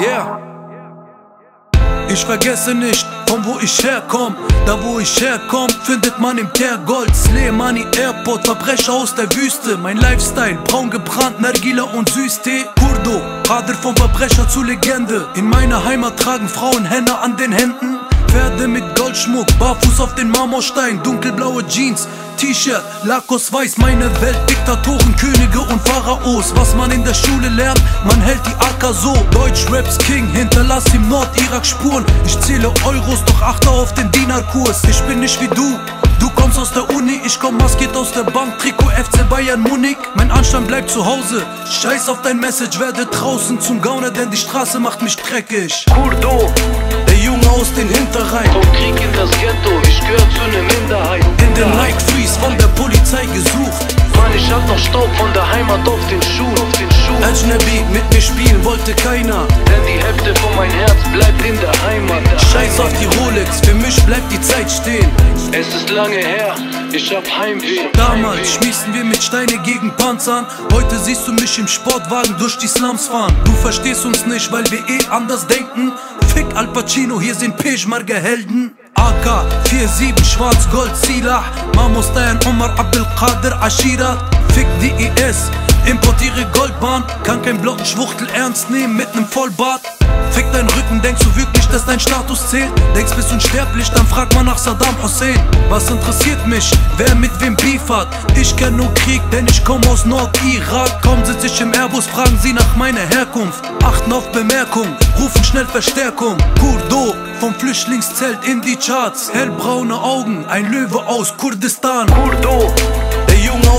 Yeah. Ich vergesse nicht, von wo ich herkomm. Da wo ich herkomm, findet man im Teer Gold. Slee Money Airport, Verbrecher aus der Wüste. Mein Lifestyle, braun gebrannt, Nargila und Süßtee. Kurdo, Kader vom Verbrecher zu Legende. In meiner Heimat tragen Frauen Hände an den Händen. Pferde mit Goldschmuck, barfuß auf den Marmorstein, dunkelblaue Jeans, T-Shirt, Lakos weiß, meine Welt, Diktatoren, Könige und Pharaos. Was man in der Schule lernt, man hält die AK so. Deutsch Raps King, hinterlass im Nordirak Spuren. Ich zähle Euros, doch achte auf den Dinar-Kurs. Ich bin nicht wie du, Du kommst aus der Uni, ich komm maskiert aus der Bank, Trikot FC Bayern Munich. Mein Anstand bleibt zu Hause. Scheiß auf dein Message, werde draußen zum Gauner, denn die Straße macht mich dreckig. Kurdo, der Junge aus den Hinterrhein. Vom Krieg in das Ghetto, ich gehör zu ne Minderheit. In den Nike Staub von der Heimat auf den Schuhen, auf den Schuhen. Ajnabi, mit mir spielen wollte keiner. Denn die Hälfte von mein Herz bleibt in der Heimat. Scheiß auf die Rolex, für mich bleibt die Zeit stehen. Es ist lange her, ich hab Heimweh. Damals schmissen wir mit Steine gegen Panzern. Heute siehst du mich im Sportwagen durch die Slums fahren. Du verstehst uns nicht, weil wir eh anders denken. Fick Al Pacino, hier sind Peshmerga Helden. AK 47 Schwarz-Gold Silah Mamos Dayan Omar Abdelkader Ashira Fick die IS Importiere Goldbahn. Kann kein blocken Schwuchtel ernst nehmen mit nem Vollbart. Fick deinen Rücken, denkst du wirklich, dass dein Status zählt? Denkst bist unsterblich, dann frag mal nach Saddam Hussein. Was interessiert mich, wer mit wem Beef hat? Ich kenn nur Krieg, denn ich komm aus Nordirak. Kaum sitz ich im Airbus, fragen sie nach meiner Herkunft. Achten auf Bemerkung, rufen schnell Verstärkung. Kurdo, vom Flüchtlingszelt in die Charts. Hellbraune Augen, ein Löwe aus Kurdistan. Kurdo,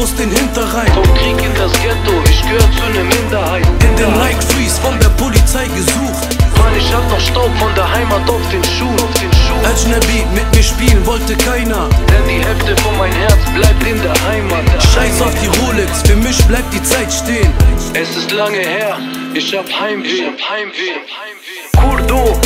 aus den Hinterrhein Vom Krieg in das Ghetto, ich gehör zu ne Minderheit. In den Nike Freeze von der Polizei gesucht Mann, ich hab noch Staub von der Heimat auf den Schuhen, auf den Schuhen. Ajnabi, mit mir spielen wollte keiner. Denn die Hälfte von mein Herz bleibt in der Heimat. Scheiß auf die Rolex, für mich bleibt die Zeit stehen. Es ist lange her, ich hab Heimweh. Ich hab Heimweh. Kurdo,